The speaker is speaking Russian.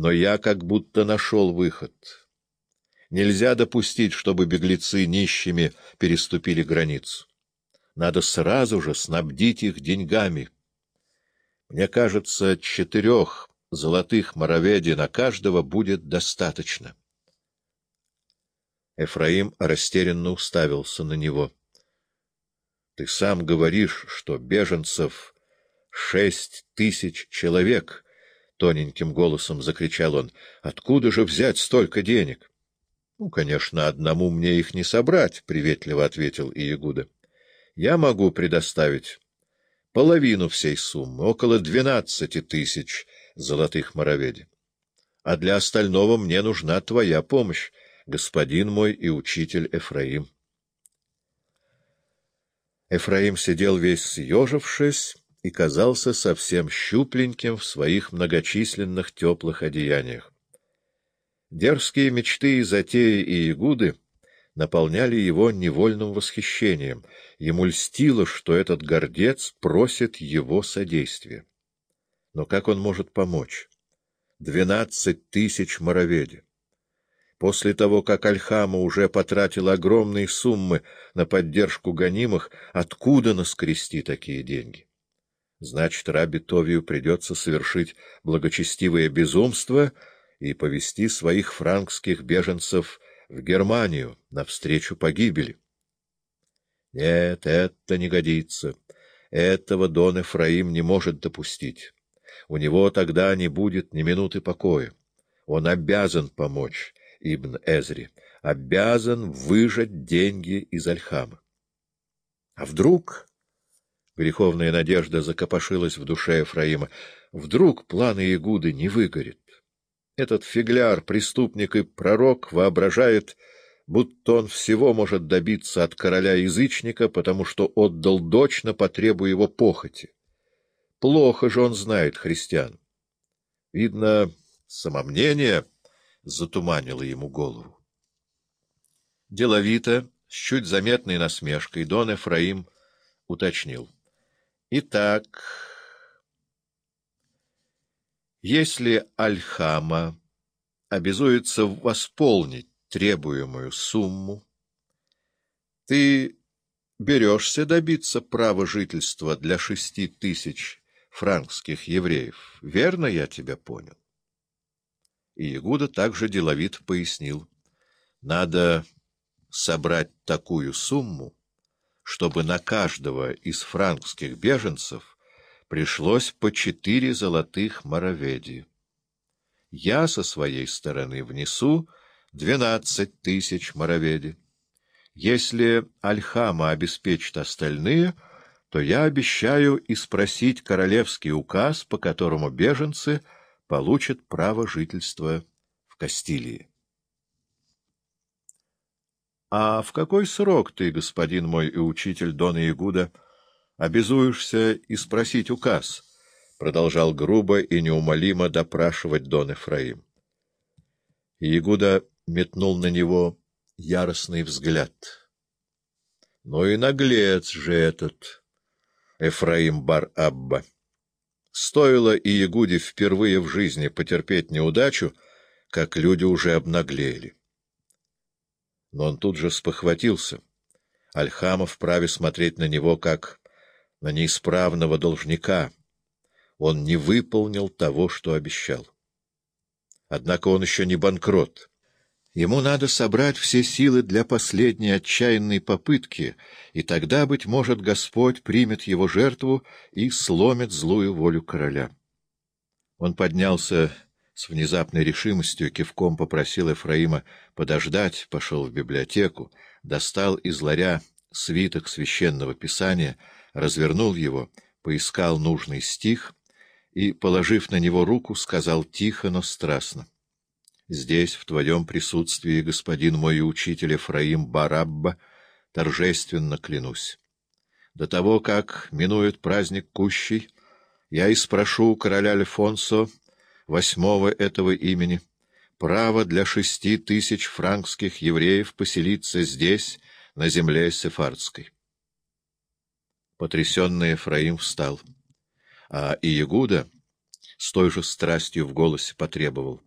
Но я как будто нашел выход. Нельзя допустить, чтобы беглецы нищими переступили границу. Надо сразу же снабдить их деньгами. Мне кажется, четырех золотых мороведи на каждого будет достаточно. Эфраим растерянно уставился на него. — Ты сам говоришь, что беженцев шесть тысяч человек, — тоненьким голосом закричал он. — Откуда же взять столько денег? — Ну, конечно, одному мне их не собрать, — приветливо ответил Иегуда. — Я могу предоставить половину всей суммы, около двенадцати тысяч золотых мороведи. А для остального мне нужна твоя помощь, господин мой и учитель Эфраим. Эфраим сидел весь съежившись и казался совсем щупленьким в своих многочисленных теплых одеяниях. Дерзкие мечты и затеи и ягуды наполняли его невольным восхищением. Ему льстило, что этот гордец просит его содействия. Но как он может помочь? Двенадцать тысяч мороведи. После того, как Альхама уже потратил огромные суммы на поддержку гонимых, откуда наскрести такие деньги? Значит, Раби Товию придется совершить благочестивое безумство и повести своих франкских беженцев в Германию навстречу погибели. Нет, это не годится. Этого Дон Эфраим не может допустить. У него тогда не будет ни минуты покоя. Он обязан помочь Ибн Эзри, обязан выжать деньги из Альхама. А вдруг... Греховная надежда закопошилась в душе Ефраима. Вдруг планы Игуды не выгорят? Этот фигляр, преступник и пророк воображает, будто он всего может добиться от короля-язычника, потому что отдал дочь на потребу его похоти. Плохо же он знает христиан. Видно, самомнение затуманило ему голову. Деловито, с чуть заметной насмешкой, Дон Эфраим уточнил. — Итак... Если Альхама обязуется восполнить требуемую сумму, ты берешься добиться права жительства для шести тысяч франкских евреев. Верно я тебя понял? И Ягуда также деловит пояснил. Надо собрать такую сумму, чтобы на каждого из франкских беженцев пришлось по четыре золотых мороведи. Я со своей стороны внесу двенадцать тысяч мороведи. Если Альхама обеспечит остальные, то я обещаю и спросить королевский указ, по которому беженцы получат право жительства в Кастилии. — А в какой срок ты, господин мой и учитель Дона Ягуда, — обязуешься и спросить указ, — продолжал грубо и неумолимо допрашивать Дон Эфраим. Ягуда метнул на него яростный взгляд. — Ну и наглец же этот, Эфраим Бар-Абба! Стоило и Ягуде впервые в жизни потерпеть неудачу, как люди уже обнаглели. Но он тут же спохватился. Альхамов вправе смотреть на него как на неисправного должника. Он не выполнил того, что обещал. Однако он еще не банкрот. Ему надо собрать все силы для последней отчаянной попытки, и тогда, быть может, Господь примет его жертву и сломит злую волю короля. Он поднялся с внезапной решимостью, кивком попросил Эфраима подождать, пошел в библиотеку, достал из ларя свиток священного писания — развернул его, поискал нужный стих и, положив на него руку, сказал тихо, но страстно. «Здесь, в твоем присутствии, господин мой учитель Ефраим Барабба, торжественно клянусь. До того, как минует праздник Кущий, я и спрошу короля Альфонсо, восьмого этого имени, право для шести тысяч франкских евреев поселиться здесь, на земле Сефардской. Потрясенный Ефраим встал. А Иегуда с той же страстью в голосе потребовал.